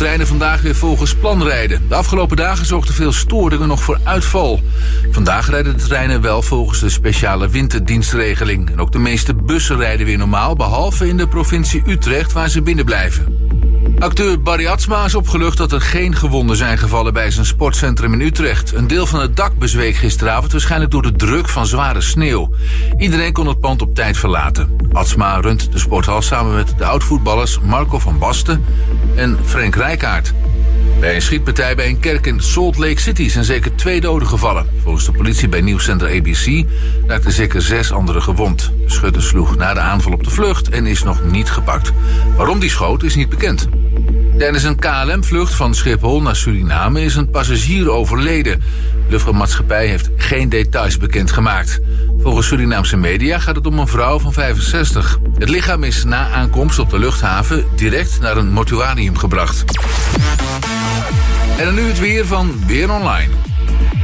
treinen vandaag weer volgens plan rijden. De afgelopen dagen zorgden veel storingen nog voor uitval. Vandaag rijden de treinen wel volgens de speciale winterdienstregeling. En ook de meeste bussen rijden weer normaal, behalve in de provincie Utrecht waar ze binnen blijven. Acteur Barry Atsma is opgelucht dat er geen gewonden zijn gevallen bij zijn sportcentrum in Utrecht. Een deel van het dak bezweek gisteravond, waarschijnlijk door de druk van zware sneeuw. Iedereen kon het pand op tijd verlaten. Atsma runt de sporthal samen met de oud-voetballers Marco van Basten en Frank Rijkaard. Bij een schietpartij bij een kerk in Salt Lake City zijn zeker twee doden gevallen. Volgens de politie bij nieuwscenter ABC raakten zeker zes anderen gewond. De schutter sloeg na de aanval op de vlucht en is nog niet gepakt. Waarom die schoot is niet bekend. Tijdens een KLM-vlucht van Schiphol naar Suriname is een passagier overleden. De luchtvaartmaatschappij heeft geen details bekendgemaakt. Volgens Surinaamse media gaat het om een vrouw van 65. Het lichaam is na aankomst op de luchthaven direct naar een mortuarium gebracht. En dan nu het weer van Weer Online.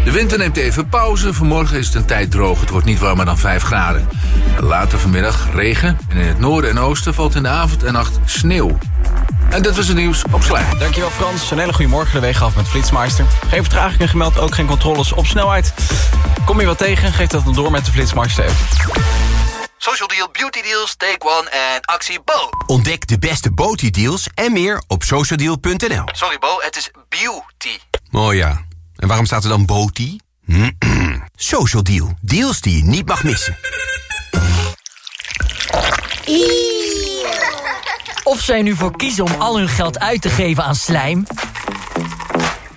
De winter neemt even pauze. Vanmorgen is het een tijd droog. Het wordt niet warmer dan 5 graden. Later vanmiddag regen. En in het noorden en oosten valt in de avond en nacht sneeuw. En dit was het nieuws op Slijm. Dankjewel Frans. Een hele goede morgen de wegen af met Flitsmeister. Geen vertragingen gemeld, ook geen controles op snelheid. Kom je wat tegen, geef dat dan door met de Flitsmeister. Social Deal, Beauty Deals, Take One en actie Bo. Ontdek de beste beauty deals en meer op socialdeal.nl. Sorry Bo, het is beauty. Oh ja, en waarom staat er dan beauty? Social Deal, deals die je niet mag missen. Of zij nu voor kiezen om al hun geld uit te geven aan slijm...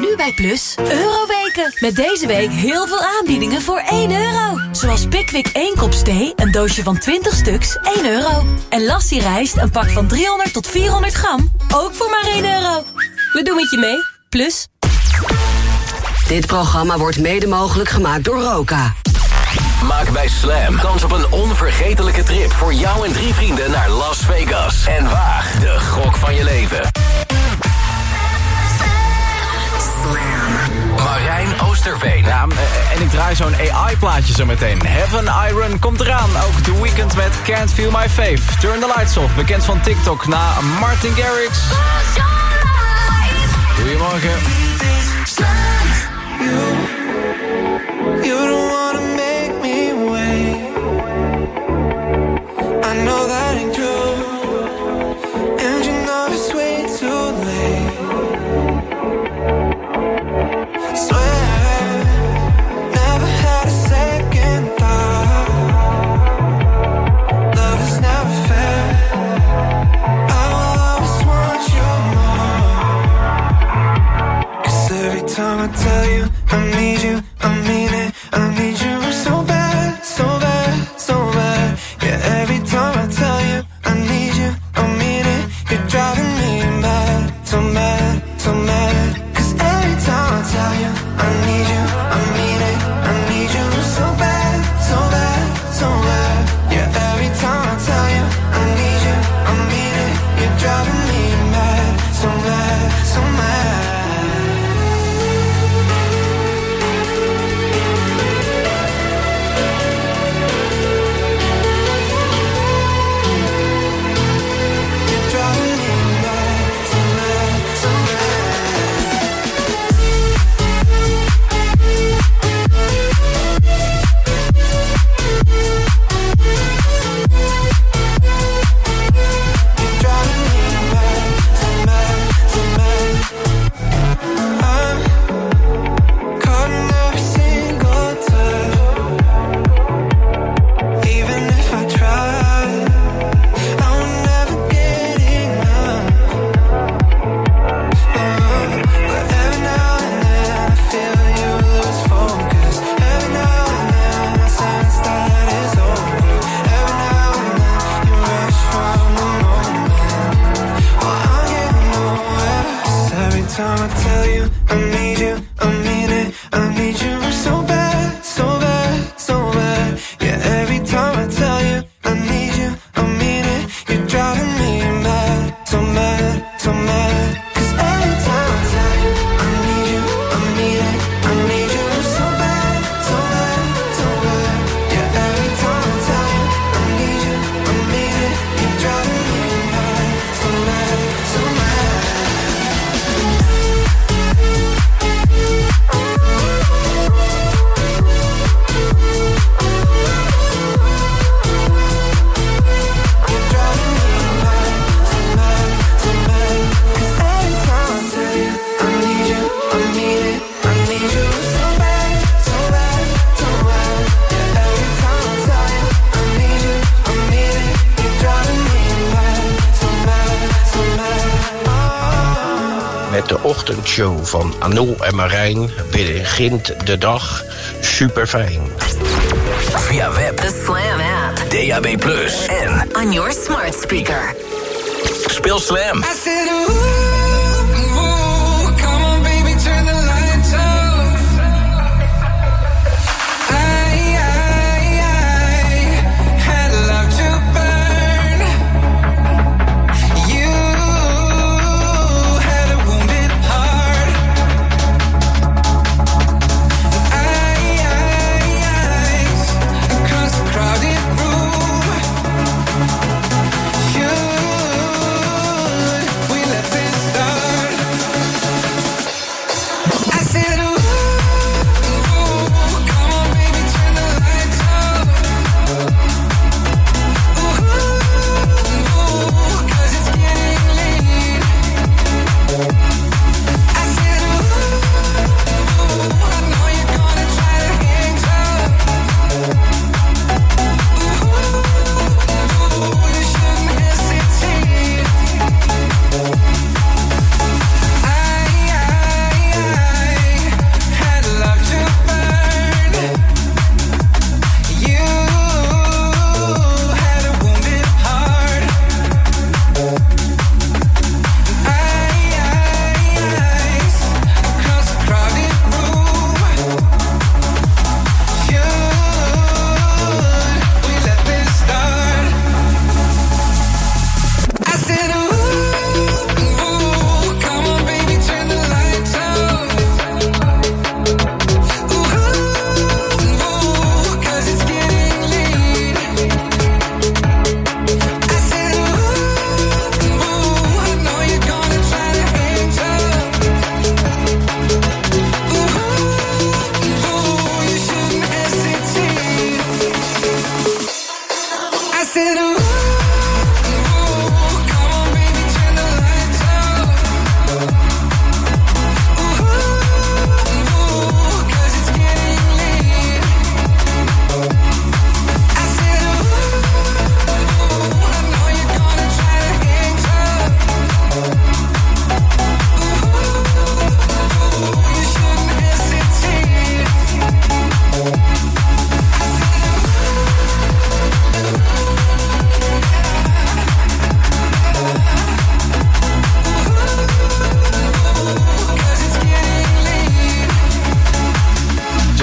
Nu bij Plus, Euroweken. Met deze week heel veel aanbiedingen voor 1 euro. Zoals Pickwick 1 kop thee, een doosje van 20 stuks, 1 euro. En Lassie rijst, een pak van 300 tot 400 gram, ook voor maar 1 euro. We doen het je mee, Plus. Dit programma wordt mede mogelijk gemaakt door Roka. Maak bij Slam kans op een onvergetelijke trip voor jou en drie vrienden naar Las Vegas. En waag de gok van je leven. Ja, eh, en ik draai zo'n AI-plaatje zo meteen. Heaven Iron komt eraan. Ook The Weeknd met Can't Feel My Faith. Turn the Lights Off, bekend van TikTok na Martin Garrix. Goedemorgen. You de ochtendshow van Anul en Marijn begint de dag super fijn. Via web, The Slam app. DAB+, en On your smart speaker. speel Slam.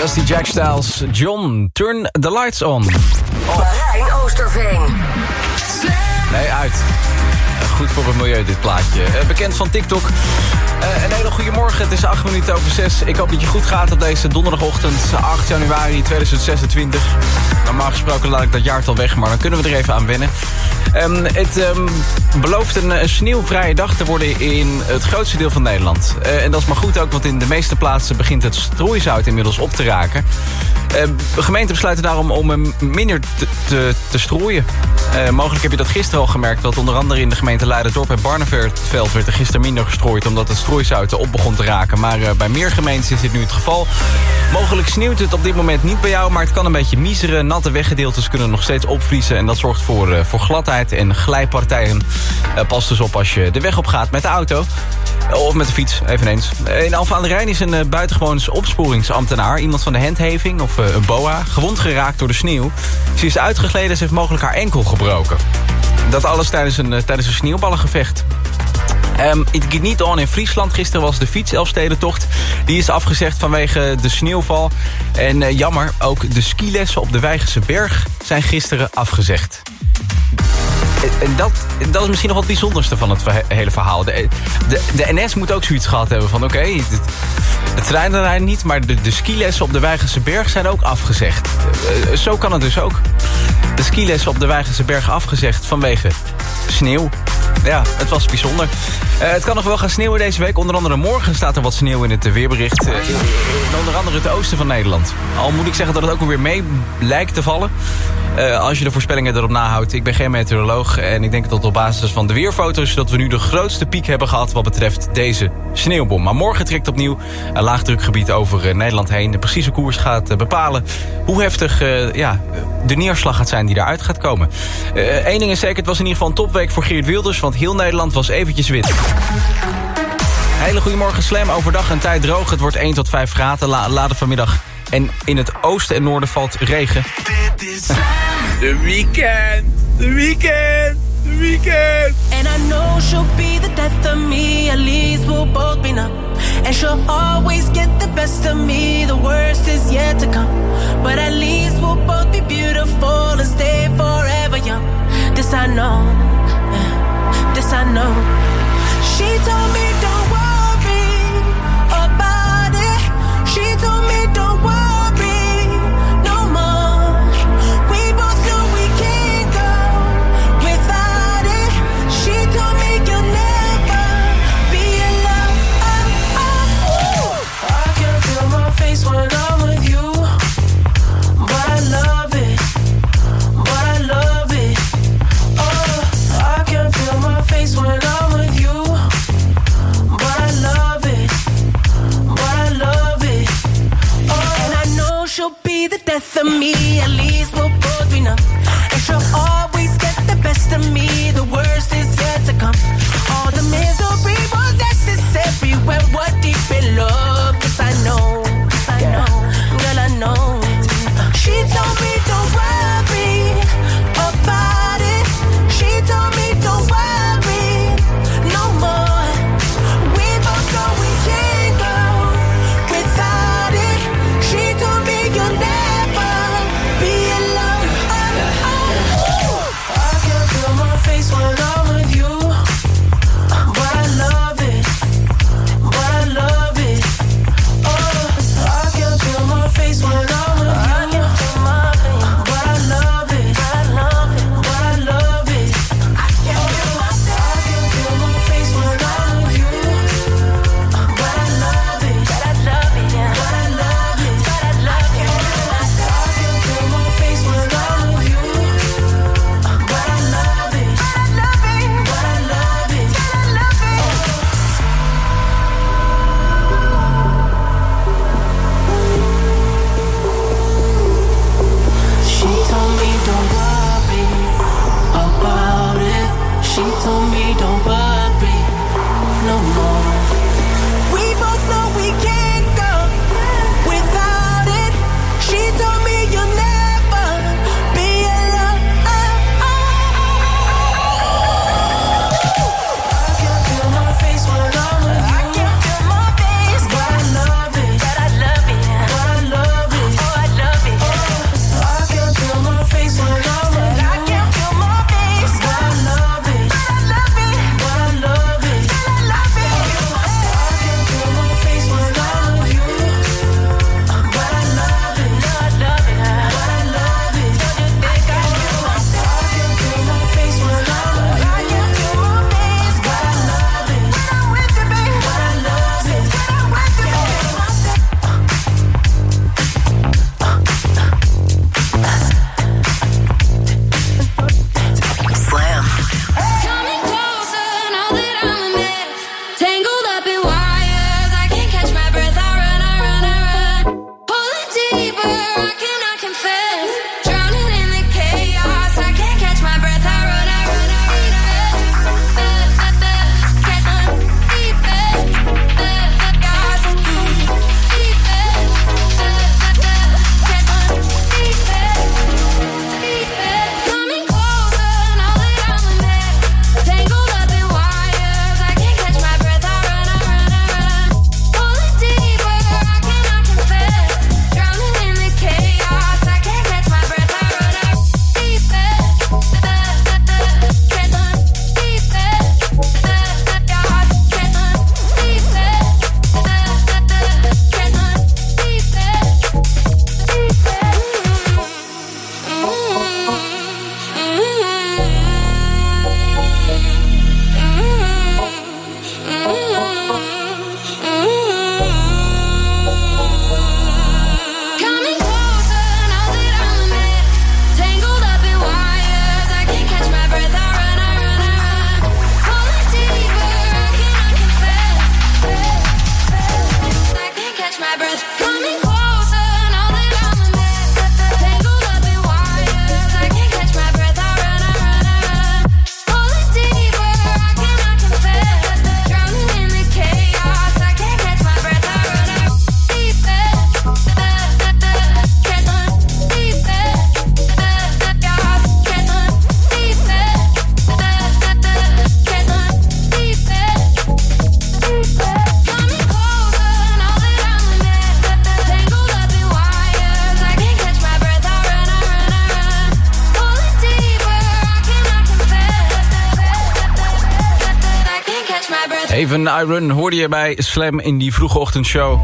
Justy Jack Styles, John, turn the lights on. Marijn Oosterveen. Nee, uit. Eh, Goed voor het milieu dit plaatje. Eh, Bekend van TikTok. Eh, Een hele goede morgen. Het is 8 minuten over 6. Ik hoop dat je goed gaat op deze donderdagochtend 8 januari 2026. Normaal gesproken laat ik dat jaartal weg, maar dan kunnen we er even aan wennen. Ehm, het ehm, belooft een, sneeuwvrije dag te worden in het grootste deel van Nederland. En dat is maar goed ook, want in de meeste plaatsen begint het strooizout inmiddels op te raken. Eh, de gemeenten besluiten daarom om minder te, te, strooien. Mogelijk heb je dat gisteren gemerkt... dat onder andere in de gemeente Leiderdorp en Barneveld... werd er gisteren minder gestrooid omdat het strooizout op begon te raken. Maar eh, bij meer gemeenten is dit nu het geval. Mogelijk sneeuwt het op dit moment niet bij jou... maar het kan een beetje miseren. Natte weggedeeltes kunnen nog steeds opvriezen... en dat zorgt voor, eh, voor gladheid en glijpartijen. Eh, pas dus op als je de weg op gaat met de auto. Of met de fiets, eveneens. In Alphen aan de Rijn is een buitengewoons opsporingsambtenaar... iemand van de handhaving of een boa... gewond geraakt door de sneeuw. Ze is uitgegleden en ze heeft mogelijk haar enkel gebroken. Dat alles tijdens een, uh, tijdens een sneeuwballengevecht. Um, it geht niet on in Friesland. Gisteren was de fietselfstedentocht. Die is afgezegd vanwege de sneeuwval. En uh, jammer, ook de skilessen op de Weigense Berg zijn gisteren afgezegd. En dat, dat is misschien nog wat het bijzonderste van het hele verhaal. De, de, de, NS moet ook zoiets gehad hebben van... oké, de, de treinen rijden niet... maar de, de skilessen op de Weigense Berg zijn ook afgezegd. Zo kan het dus ook. De skilessen op de Weigense Berg afgezegd vanwege sneeuw. Ja, het was bijzonder. Het kan nog wel gaan sneeuwen deze week. Onder andere morgen staat er wat sneeuw in het weerbericht. Onder andere het oosten van Nederland. Al moet ik zeggen dat het ook alweer mee lijkt te vallen. Als je de voorspellingen erop nahoudt. Ik ben geen meteoroloog en ik denk dat op basis van de weerfoto's... dat we nu de grootste piek hebben gehad wat betreft deze sneeuwbom. Maar morgen trekt opnieuw een laagdrukgebied over eh, Nederland heen. De precieze koers gaat eh, bepalen hoe heftig eh, ja, de neerslag gaat zijn die eruit gaat komen. Eén ding is zeker, het was in ieder geval een topweek voor Geert Wilders... want heel Nederland was eventjes wit. Hele goedemorgen Slam. Overdag een tijd droog. Het wordt 1 tot 5 graden. La later vanmiddag en in het oosten en noorden valt regen. Dit is de weekend, de weekend, de weekend. And I know she'll be the death of me, at least we'll both be numb. And she'll always get the best of me, the worst is yet to come. But at least we'll both be beautiful and stay forever young. This I know, this I know. She told me to me at least. Even Iron hoorde je bij Slam in die vroege ochtendshow.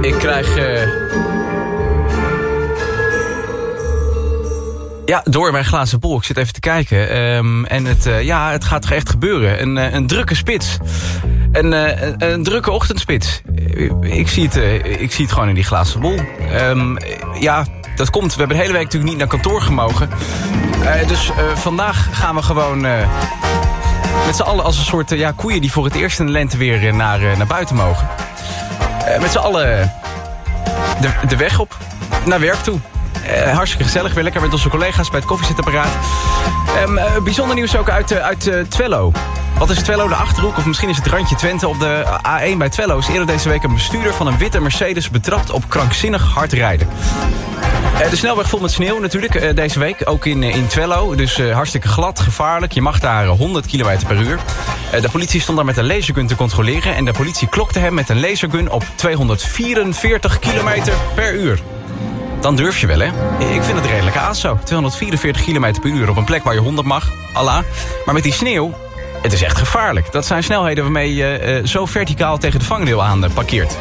Ik krijg... eh, Ja, door mijn glazen bol. Ik zit even te kijken. Ehm, en het, eh, ja, het gaat toch echt gebeuren. Een, eh, een drukke spits. Een, een, een drukke ochtendspits. Ik zie, het, ik zie het gewoon in die glazen bol. Ehm, ja, dat komt. We hebben de hele week natuurlijk niet naar kantoor gemogen. Dus vandaag gaan we gewoon... met z'n allen als een soort eh, ja, koeien die voor het eerst in de lente weer eh, naar, eh, naar buiten mogen. Met z'n allen de, de weg op, naar werk toe. Eh, hartstikke gezellig, weer lekker met onze collega's bij het koffiezetapparaat. Ehm, eh, bijzonder nieuws ook uit, uit Twello. Wat is Twello, de Achterhoek? Of misschien is het randje Twente op de A1 bij Twello. Is eerder deze week een bestuurder van een witte Mercedes betrapt op krankzinnig hard rijden. Eh, De snelweg vol met sneeuw natuurlijk eh, deze week, ook in, eh, in Twello. Dus hartstikke glad, gevaarlijk. Je mag daar eh, 100 km per uur. De politie stond daar met een lasergun te controleren... en de politie klokte hem met een lasergun op 244 km per uur. Dan durf je wel, hè? Ik vind het redelijk aas zo. 244 km per uur op een plek waar je 100 mag. Allah. Maar met die sneeuw, het is echt gevaarlijk. Dat zijn snelheden waarmee je eh, zo verticaal tegen de vangrail aan eh, parkeert.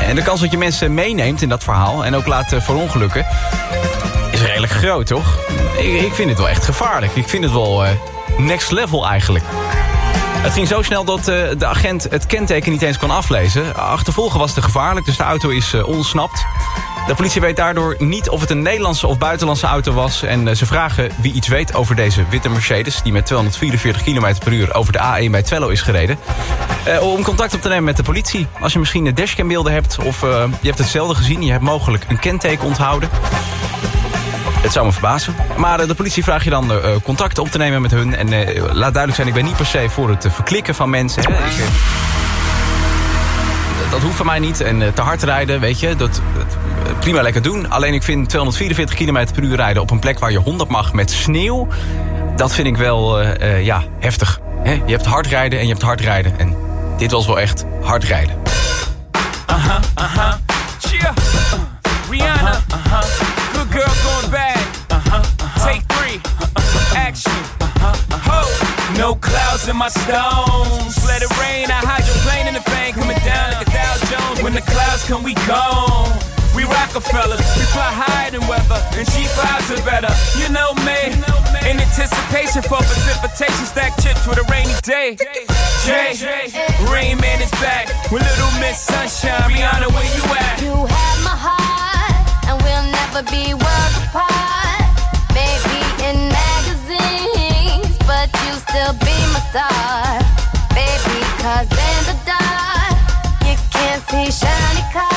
En de kans dat je mensen meeneemt in dat verhaal... en ook laat uh, verongelukken... is redelijk groot, toch? Ik, ik vind het wel echt gevaarlijk. Ik vind het wel eh, next level eigenlijk. Het ging zo snel dat eh, de agent het kenteken niet eens kon aflezen. Achtervolgen was te gevaarlijk, dus de auto is eh, ontsnapt. De politie weet daardoor niet of het een Nederlandse of buitenlandse auto was. En eh, ze vragen wie iets weet over deze witte Mercedes... die met 244 km per uur over de A1 bij Twello is gereden. Om contact op te nemen met de politie. Als je misschien de dashcambeelden hebt of je hebt hetzelfde gezien... je hebt mogelijk een kenteken onthouden. Het zou me verbazen. Maar eh, de politie vraagt je dan eh, contact op te nemen met hun. En eh, laat duidelijk zijn, ik ben niet per se voor het eh, verklikken van mensen. Hè. Ik, eh, dat hoeft van mij niet. En eh, te hard rijden, weet je, dat, dat, eh, prima lekker doen. Alleen ik vind 244 km per uur rijden op een plek waar je 100 mag met sneeuw... dat vind ik wel, eh, eh, ja, heftig. Hè? Je hebt hard rijden en je hebt hard rijden. En dit was wel echt hard rijden. Uh-huh, uh-huh. Cheer. Rihanna. Uh-huh. Girl going bad. Uh-huh. Take three. Action. Ho. No clouds in my stones. Let it rain. I hydroplane in the bank. Coming down like a Dow Jones. When the clouds come, we gone. We Rockefellers, we fly higher than weather, and cheap flies are better. You know me, in anticipation for precipitation, stack chips with a rainy day. Jay, Rain Man is back with Little Miss Sunshine. Rihanna, where you at? You have my heart, and we'll never be worlds apart. Maybe in magazines, but you still be my star. Baby, cause in the dark, you can't see shiny cars.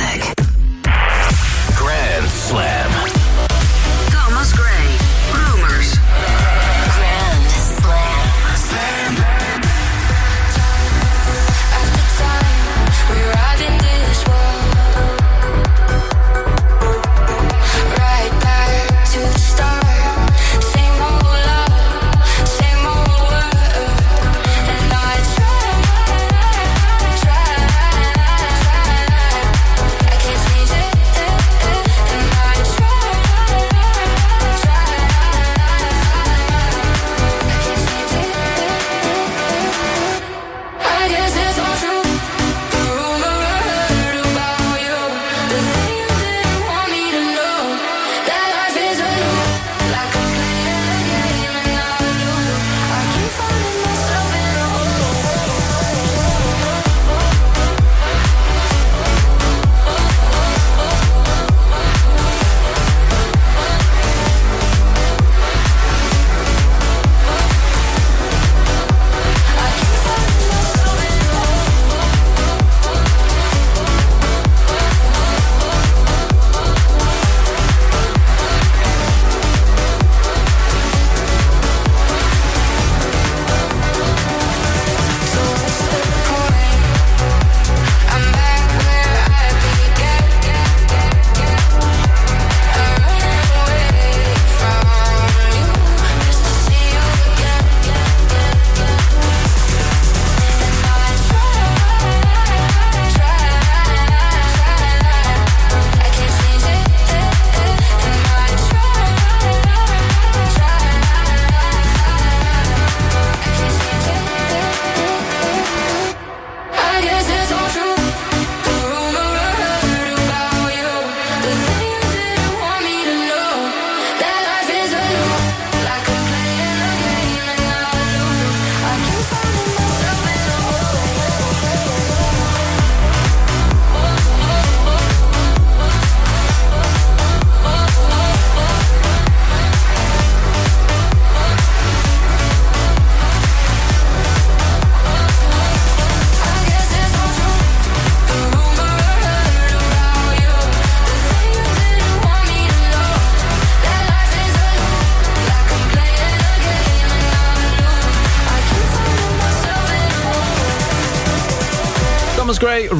Music.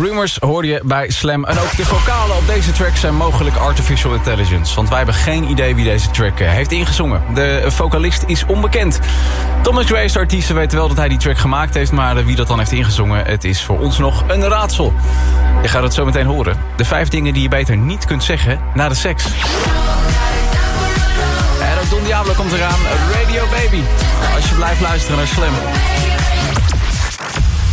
Rumors hoorde je bij Slam. En ook de vocalen op deze track zijn mogelijk artificial intelligence. Want wij hebben geen idee wie deze track eh, heeft ingezongen. De vocalist is onbekend. Thomas Gray is de artiest, we weten wel dat hij die track gemaakt heeft... maar eh, wie dat dan heeft ingezongen, het is voor ons nog een raadsel. Je gaat het zo meteen horen. De vijf dingen die je beter niet kunt zeggen na de seks. En ook Don Diablo komt eraan, Radio Baby. Als je blijft luisteren naar Slam.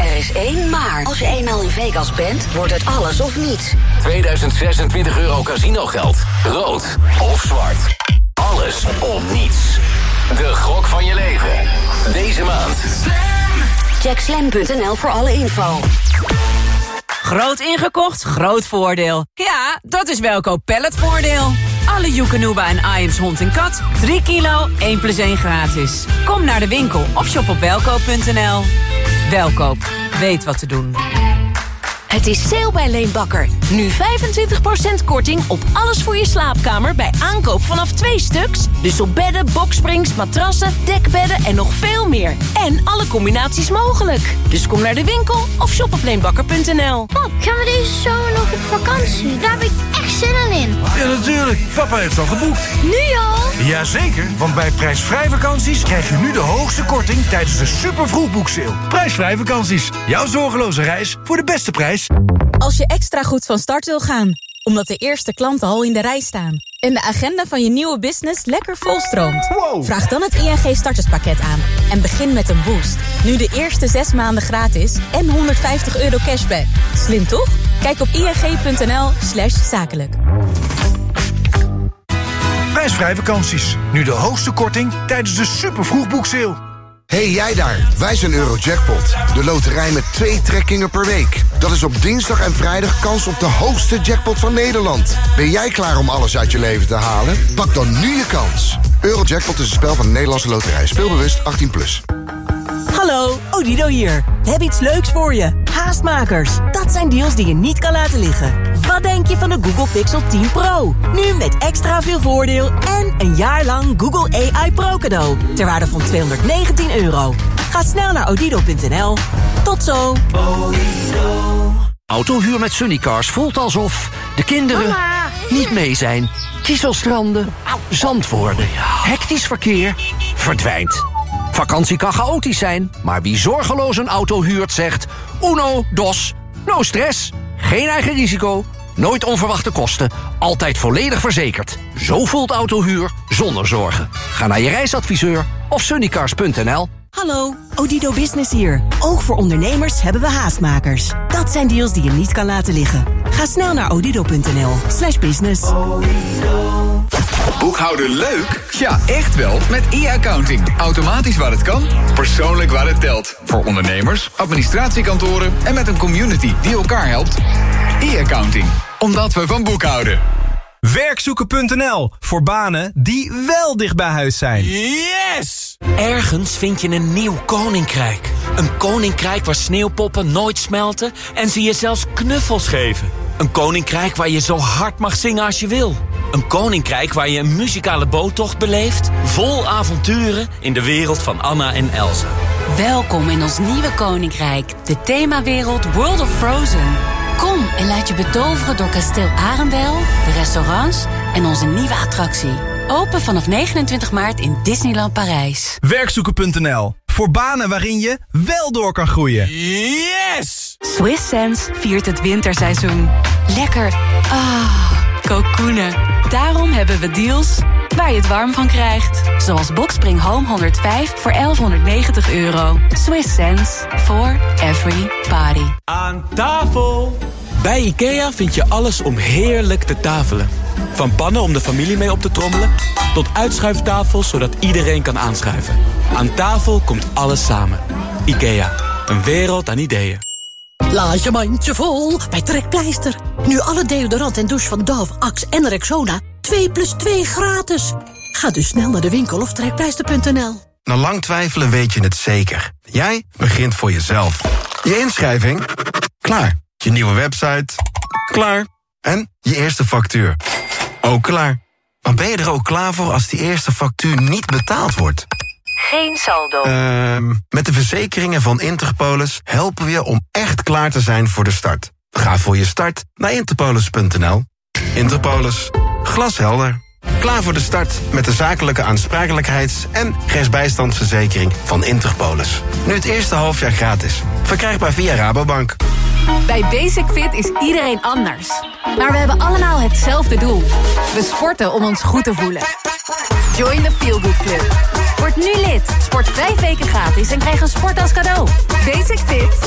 Er is één maar. Als je eenmaal in Vegas bent, wordt het alles of niets. 2026 euro casinogeld. Rood of zwart. Alles of niets. De gok van je leven. Deze maand. Check slam.nl voor alle info. Groot ingekocht, groot voordeel. Ja, dat is Welkoop Palletvoordeel. Alle Joekanuba en Iams hond en kat. 3 kilo, 1 plus 1 gratis. Kom naar de winkel of shop op welkoop.nl. Welkoop, weet wat te doen. Het is sale bij Leenbakker. Nu 25% korting op alles voor je slaapkamer bij aankoop vanaf twee stuks. Dus op bedden, boksprings, matrassen, dekbedden en nog veel meer. En alle combinaties mogelijk. Dus kom naar de winkel of shop op leenbakker.nl. Pap, gaan we deze zomer nog op vakantie? Daar heb ik echt zin in. Ja, natuurlijk. Papa heeft al geboekt. Nu al? Jazeker, want bij prijsvrij vakanties krijg je nu de hoogste korting tijdens de super vroegboekseil. Prijsvrij vakanties. Jouw zorgeloze reis voor de beste prijs. Als je extra goed van start wil gaan, omdat de eerste klanten al in de rij staan... en de agenda van je nieuwe business lekker volstroomt? Vraag dan het ING starterspakket aan en begin met een boost. Nu de eerste zes maanden gratis en 150 euro cashback. Slim toch? Kijk op ing.nl slash zakelijk. Prijsvrij vakanties. Nu de hoogste korting tijdens de super vroegboekseil. Hey jij daar, wij zijn Eurojackpot. De loterij met twee trekkingen per week. Dat is op dinsdag en vrijdag kans op de hoogste jackpot van Nederland. Ben jij klaar om alles uit je leven te halen? Pak dan nu je kans. Eurojackpot is een spel van de Nederlandse loterij. Speelbewust 18+. Plus. Hallo, Odido hier. We hebben iets leuks voor je. Haastmakers. Dat zijn deals die je niet kan laten liggen. Wat denk je van de Google Pixel 10 Pro? Nu met extra veel voordeel en een jaar lang Google AI Pro cadeau. Ter waarde van 219 euro. Ga snel naar odido.nl. Tot zo. Autohuur met Sunnycars voelt alsof de kinderen niet mee zijn. Kieselstranden, zand worden, hectisch verkeer, verdwijnt. Vakantie kan chaotisch zijn, maar wie zorgeloos een auto huurt zegt... Uno, dos, no stress, geen eigen risico, nooit onverwachte kosten... altijd volledig verzekerd. Zo voelt autohuur zonder zorgen. Ga naar je reisadviseur of sunnycars.nl. Hallo, Odido Business hier. Ook voor ondernemers hebben we haastmakers. Dat zijn deals die je niet kan laten liggen. Ga snel naar odido.nl slash business. Boekhouden leuk? Ja, echt wel. Met e-accounting. Automatisch waar het kan, persoonlijk waar het telt. Voor ondernemers, administratiekantoren en met een community die elkaar helpt. E-accounting. Omdat we van boekhouden. Werkzoeken.nl voor banen die wel dicht bij huis zijn. Yes! Ergens vind je een nieuw koninkrijk. Een koninkrijk waar sneeuwpoppen nooit smelten en ze je zelfs knuffels geven. Een koninkrijk waar je zo hard mag zingen als je wil. Een koninkrijk waar je een muzikale boottocht beleeft... vol avonturen in de wereld van Anna en Elsa. Welkom in ons nieuwe koninkrijk, de themawereld World of Frozen. Kom en laat je betoveren door kasteel Arendel, de restaurants en onze nieuwe attractie. Open vanaf 29 maart in Disneyland Parijs. Werkzoeken.nl voor banen waarin je wel door kan groeien. Yes! Swiss Sense viert het winterseizoen. Lekker. Ah, kokoenen. Daarom hebben we deals waar je het warm van krijgt. Zoals Boxspring Home 105 voor 1190 euro. Swiss sense for every party. Aan tafel! Bij IKEA vind je alles om heerlijk te tafelen. Van pannen om de familie mee op te trommelen... tot uitschuiftafels zodat iedereen kan aanschuiven. Aan tafel komt alles samen. IKEA, een wereld aan ideeën. Laat je mandje vol bij Trekpleister. Nu alle deodorant en douche van Dove, Axe en Rexona 2 plus 2 gratis. Ga dus snel naar de winkel of trekpleister.nl. Na lang twijfelen weet je het zeker. Jij begint voor jezelf. Je inschrijving? Klaar. Je nieuwe website? Klaar. En je eerste factuur? Ook klaar. Maar ben je er ook klaar voor als die eerste factuur niet betaald wordt? Geen saldo. Ehm met de verzekeringen van Interpolis helpen we je om echt klaar te zijn voor de start. Ga voor je start naar interpolis.nl. Interpolis. Glashelder. Klaar voor de start met de zakelijke aansprakelijkheids- en rechtsbijstandsverzekering van Interpolis. Nu het eerste halfjaar gratis. Verkrijgbaar via Rabobank. Bij Basic Fit is iedereen anders. Maar we hebben allemaal hetzelfde doel. We sporten om ons goed te voelen. Join the Feel Good Club. Word nu lid. Sport vijf weken gratis en krijg een sport als cadeau. Basic Fit.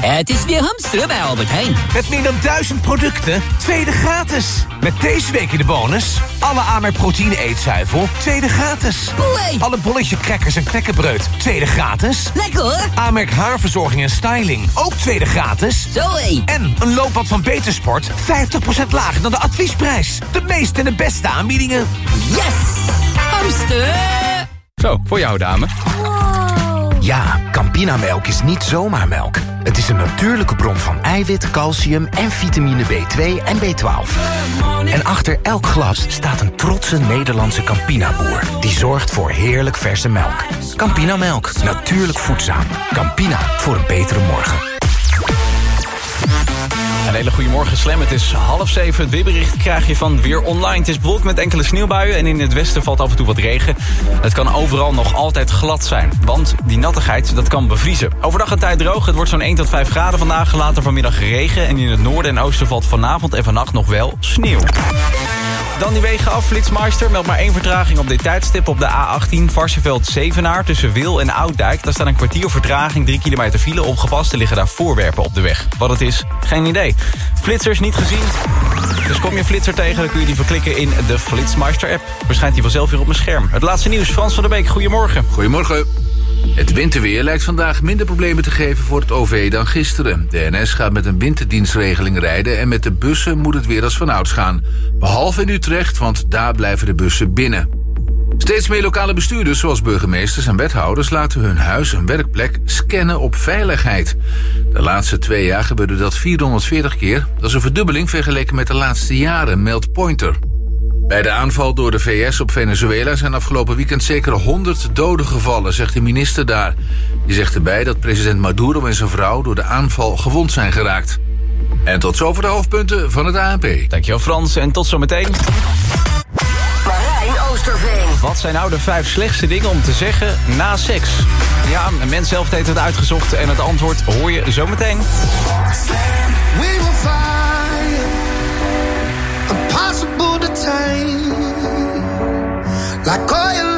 Het is weer hamsteren bij Albert Heijn. Met meer dan duizend producten, tweede gratis. Met deze week in de bonus... alle Amerk proteïne eetzuivel, tweede gratis. Alle bolletje crackers en knekkenbreud, tweede gratis. Lekker hoor. Amerk haarverzorging en styling, ook tweede gratis. Zoé. En een loopbad van Betersport, 50% lager dan de adviesprijs. De meeste en de beste aanbiedingen. Yes! Hamster! Zo, voor jou dame. Ja, Campinamelk is niet zomaar melk. Het is een natuurlijke bron van eiwit, calcium en vitamine B2 en B12. En achter elk glas staat een trotse Nederlandse Campina-boer... die zorgt voor heerlijk verse melk. Campinamelk, natuurlijk voedzaam. Campina, voor een betere morgen. Een hele goede morgen, Slam. Het is half zeven. Het weerbericht krijg je van Weer Online. Het is bewolkt met enkele sneeuwbuien en in het westen valt af en toe wat regen. Het kan overal nog altijd glad zijn, want die nattigheid dat kan bevriezen. Overdag een tijd droog. Het wordt zo'n 1 tot 5 graden vandaag. Later vanmiddag regen en in het noorden en oosten valt vanavond en vannacht nog wel sneeuw. Dan die wegen af. Flitsmeister meldt maar één vertraging op dit tijdstip op de A18 Varsenveld Zevenaar tussen Wil en Ouddijk. Daar staat een kwartier vertraging, 3 kilometer file opgepast. Er liggen daar voorwerpen op de weg. Wat het is, geen idee. Flitsers niet gezien. Dus kom je flitser tegen, dan kun je die verklikken in de Flitsmeister app. Verschijnt die vanzelf weer op mijn scherm. Het laatste nieuws, Frans van der Beek, goedemorgen. Goedemorgen. Het winterweer lijkt vandaag minder problemen te geven voor het OV dan gisteren. De NS gaat met een winterdienstregeling rijden... en met de bussen moet het weer als vanouds gaan. Behalve in Utrecht, want daar blijven de bussen binnen. Steeds meer lokale bestuurders, zoals burgemeesters en wethouders... laten hun huis en werkplek scannen op veiligheid. De laatste twee jaar gebeurde dat 440 keer. Dat is een verdubbeling vergeleken met de laatste jaren, meldt Pointer. Bij de aanval door de VS op Venezuela zijn afgelopen weekend zeker 100 doden gevallen, zegt de minister daar. Die zegt erbij dat president Maduro en zijn vrouw door de aanval gewond zijn geraakt. En tot zover de hoofdpunten van het ANP. Dankjewel Frans en tot zometeen. Marijn Oosterveen. Wat zijn nou de vijf slechtste dingen om te zeggen na seks? Ja, een mens zelf heeft het uitgezocht en het antwoord hoor je zometeen. We will find impossible to tame, like oil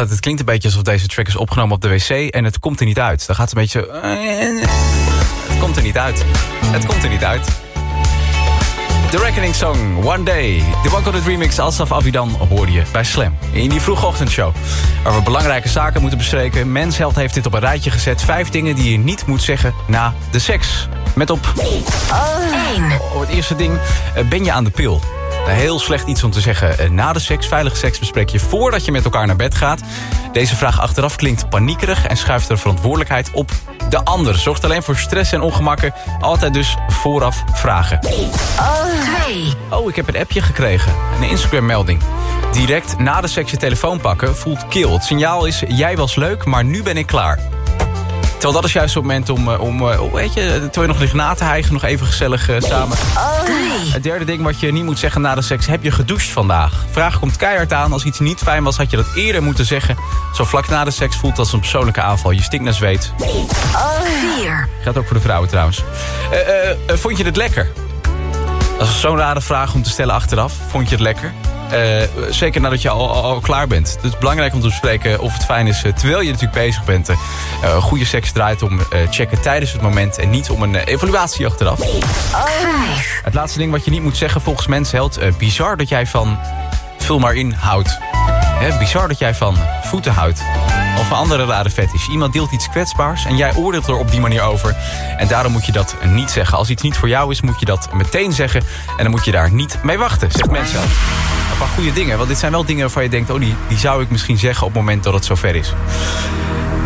Altijd, het klinkt een beetje alsof deze track is opgenomen op de wc en het komt er niet uit. Dan gaat het een beetje... eh, Het komt er niet uit. Het komt er niet uit. The Reckoning Song, One Day. De One Coded Remix Alsaf Avidan hoorde je bij Slam. In die vroege ochtendshow. Waar we belangrijke zaken moeten bespreken. Mensheld heeft dit op een rijtje gezet. Vijf dingen die je niet moet zeggen na de seks. Met op... Oh, het eerste ding. eh, Ben je aan de pil? Heel slecht iets om te zeggen eh, na de seks. Veilige seks bespreek je voordat je met elkaar naar bed gaat. Deze vraag achteraf klinkt paniekerig en schuift de verantwoordelijkheid op de ander. Zorgt alleen voor stress en ongemakken. Altijd dus vooraf vragen. Oh, ik heb een appje gekregen. Een Instagram-melding. Direct na de seks je telefoon pakken voelt kil. Het signaal is, jij was leuk, maar nu ben ik klaar. Terwijl dat is juist het moment om, eh, om eh, weet je, terwijl je nog ligt na te hijgen, nog even gezellig eh, samen. Het derde ding wat je niet moet zeggen na de seks, heb je gedoucht vandaag? Vraag komt keihard aan, als iets niet fijn was, had je dat eerder moeten zeggen. Zo vlak na de seks voelt als een persoonlijke aanval, je stinkt naar zweet. Gaat ook voor de vrouwen trouwens. Eh, eh, eh, vond je het lekker? Dat is zo'n rare vraag om te stellen achteraf. Vond je het lekker? Eh, zeker nadat je al, al, al klaar bent. Het is belangrijk om te bespreken of het fijn is eh, terwijl je natuurlijk bezig bent. Eh, goede seks draait om checken tijdens het moment en niet om een evaluatie achteraf. Het laatste ding wat je niet moet zeggen volgens Mensheld. eh bizar dat jij van vul maar in houdt. Hè, bizar dat jij van voeten houdt. Of een andere rare fetish. Iemand deelt iets kwetsbaars en jij oordeelt er op die manier over. En daarom moet je dat niet zeggen. Als iets niet voor jou is, moet je dat meteen zeggen. En dan moet je daar niet mee wachten, zegt mensen. Een paar goede dingen, want dit zijn wel dingen waarvan je denkt... oh, die, die zou ik misschien zeggen op het moment dat het zover is.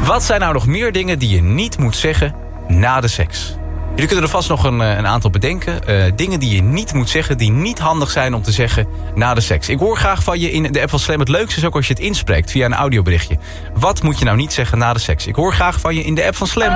Wat zijn nou nog meer dingen die je niet moet zeggen na de seks? Jullie kunnen er vast nog een, eh, een aantal bedenken. Eh, dingen die je niet moet zeggen, die niet handig zijn om te zeggen na de seks. Ik hoor graag van je in de app van Slam. Het leukste is ook als je het inspreekt via een audioberichtje. Wat moet je nou niet zeggen na de seks? Ik hoor graag van je in de app van Slam.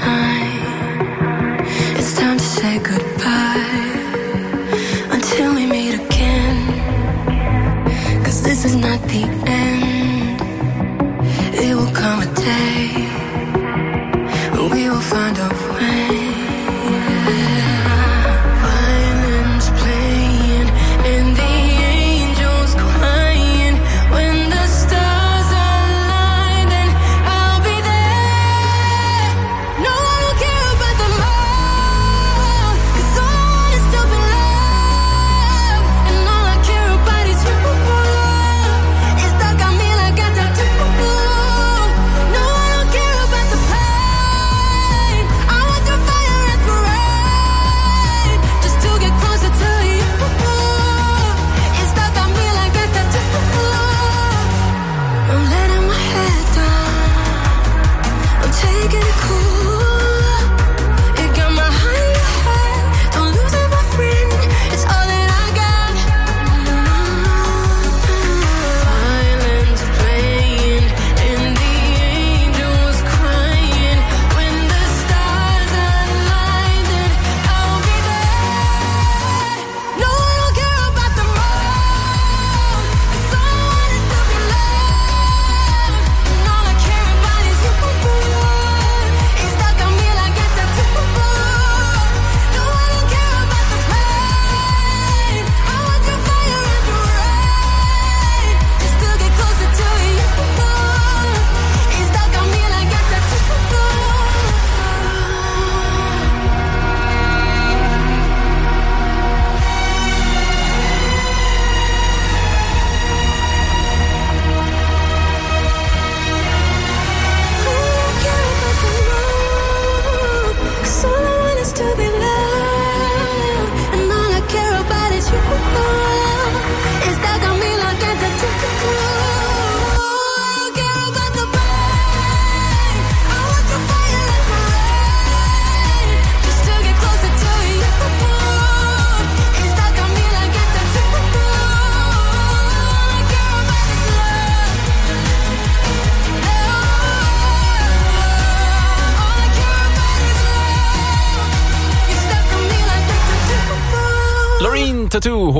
Time. It's time to say goodbye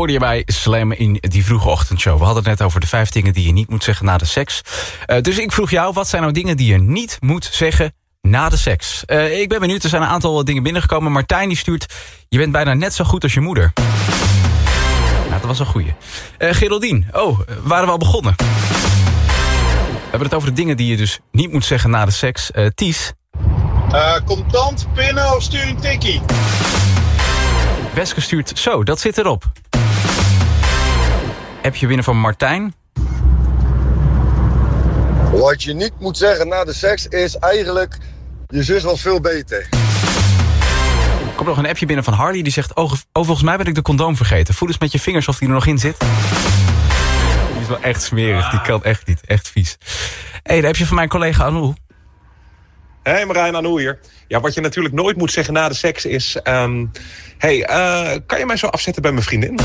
hoorde je bij Slam in die vroege ochtendshow. We hadden het net over de vijf dingen die je niet moet zeggen na de seks. Uh, dus ik vroeg jou, wat zijn nou dingen die je niet moet zeggen na de seks? Uh, ik ben benieuwd, er zijn een aantal dingen binnengekomen. Martijn die stuurt, je bent bijna net zo goed als je moeder. Nou, dat was een goeie. Uh, Geraldine, oh, waren we al begonnen? We hebben het over de dingen die je dus niet moet zeggen na de seks. Uh, Ties? Uh, contant, pinnen of stuur een tikkie? Weske stuurt, zo, dat zit erop. Heb je binnen van Martijn? Wat je niet moet zeggen na de seks is eigenlijk... je zus was veel beter. Er komt nog een appje binnen van Harley die zegt... oh, oh volgens mij ben ik de condoom vergeten. Voel eens met je vingers of die er nog in zit. Die is wel echt smerig, die kan echt niet. Echt vies. Hé, hey, daar heb je van mijn collega Anouk. Hé hey Marijn, Anouk hier. Ja, wat je natuurlijk nooit moet zeggen na de seks is... Um, hey, uh, kan je mij zo afzetten bij mijn vriendin?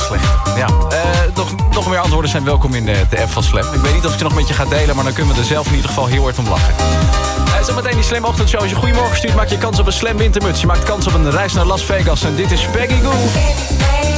Slechte. Ja, uh, nog, nog meer antwoorden zijn welkom in de, de app van Slam. Ik weet niet of ik ze nog met je ga delen... maar dan kunnen we er zelf in ieder geval heel hard om lachen. Uh, zometeen die Slam ochtendshow. Als je goedemorgen stuurt, maak je kans op een Slam wintermuts. Je maakt kans op een reis naar Las Vegas. En dit is Peggy Goo.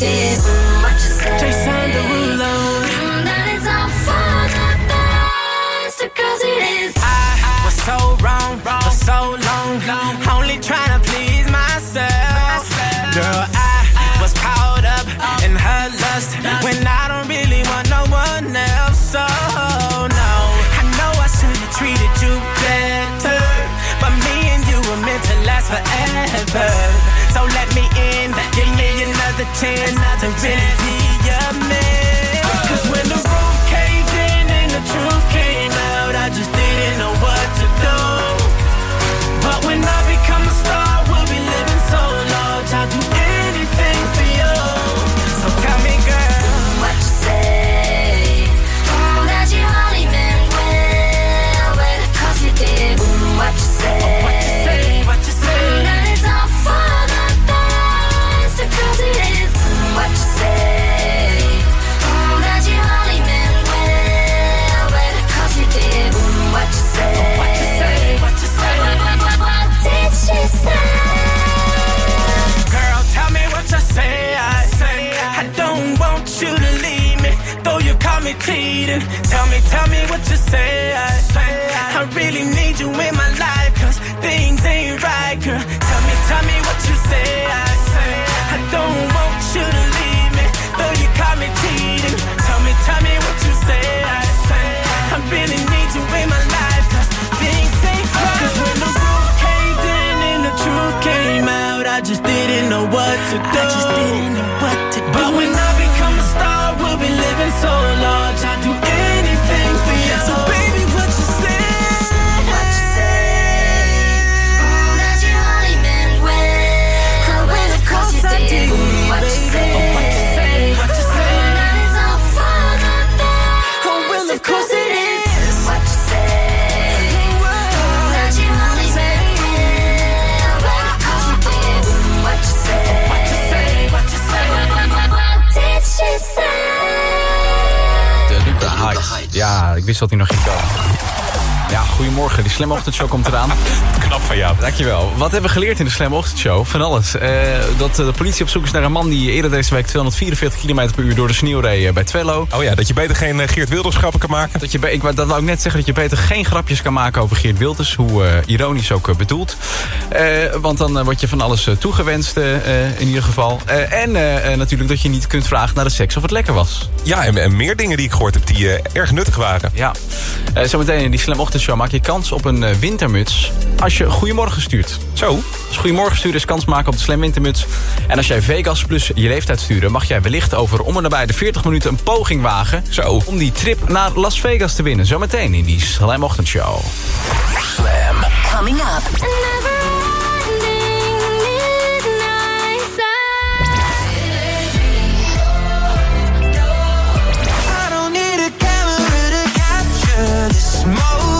distance 10. To do. Wist dat hij nog ging komen. Ja, goedemorgen. Die Slam Ochtendshow komt eraan. Van jou. Dankjewel. Wat hebben we geleerd in de Slam Ochtendshow? Van alles. Eh, dat eh, de politie op zoek is naar een man die eerder deze week 244 km per uur door de sneeuw reed eh, bij Twello. Oh ja, dat je beter geen Geert Wilders grappen kan maken. Dat, je, ik, wou- dat wou ik net zeggen, dat je beter geen grapjes kan maken over Geert Wilders. Hoe ironisch ook bedoeld. Want dan word je van alles toegewenst in ieder geval. En natuurlijk dat je niet kunt vragen naar de seks of het lekker was. Ja, en, en meer dingen die ik gehoord heb die erg nuttig waren. Ja. Zometeen in die Slam Ochtendshow maak je kans op een wintermuts als je Goedemorgen stuurt. Zo. Als Goedemorgen sturen is kans maken op de Slam Wintermuts. En als jij Vegas plus je leeftijd sturen... mag jij wellicht over om en nabij de 40 minuten een poging wagen... Zo. om die trip naar Las Vegas te winnen. Zometeen in die Slam Ochtendshow. Slam. Coming up. I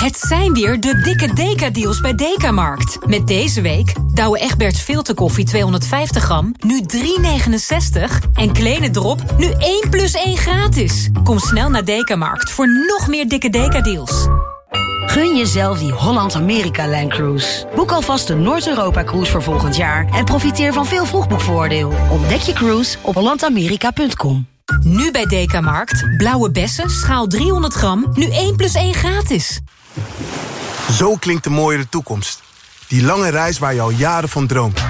Het zijn weer de dikke Deka-deals bij Dekamarkt. Met deze week Douwe Egberts filterkoffie 250 gram, nu 3,69. En Kleine Drop, nu 1 plus 1 gratis. Kom snel naar Dekamarkt voor nog meer dikke Deka-deals. Gun jezelf die Holland-Amerika-lijn cruise. Boek alvast de Noord-Europa-cruise voor volgend jaar... en profiteer van veel vroegboekvoordeel. Ontdek je cruise op hollandamerika.com. Nu bij Dekamarkt, blauwe bessen, schaal 300 gram, nu 1 plus 1 gratis. Zo klinkt de mooiere toekomst. Die lange reis waar je al jaren van droomt.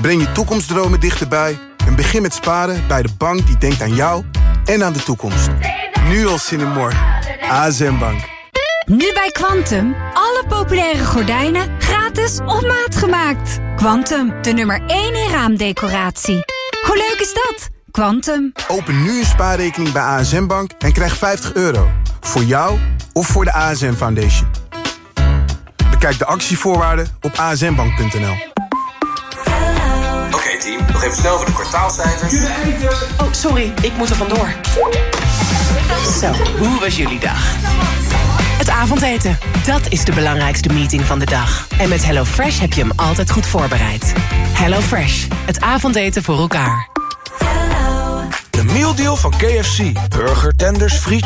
Breng je toekomstdromen dichterbij en begin met sparen bij de bank die denkt aan jou en aan de toekomst. Nu al zin in morgen. ASM Bank. Nu bij Quantum. Alle populaire gordijnen gratis op maat gemaakt. Quantum, de nummer 1 in raamdecoratie. Hoe leuk is dat? Quantum. Open nu een spaarrekening bij ASM Bank en krijg 50 euro. Voor jou of voor de ASM Foundation. Bekijk de actievoorwaarden op asmbank.nl. Oké team, nog even snel voor de kwartaalcijfers. Oh, sorry, ik moet er vandoor. Zo, hoe was jullie dag? Het avondeten, dat is de belangrijkste meeting van de dag. En met HelloFresh heb je hem altijd goed voorbereid. HelloFresh, het avondeten voor elkaar. De mealdeal van KFC. Burger, tenders, frietjes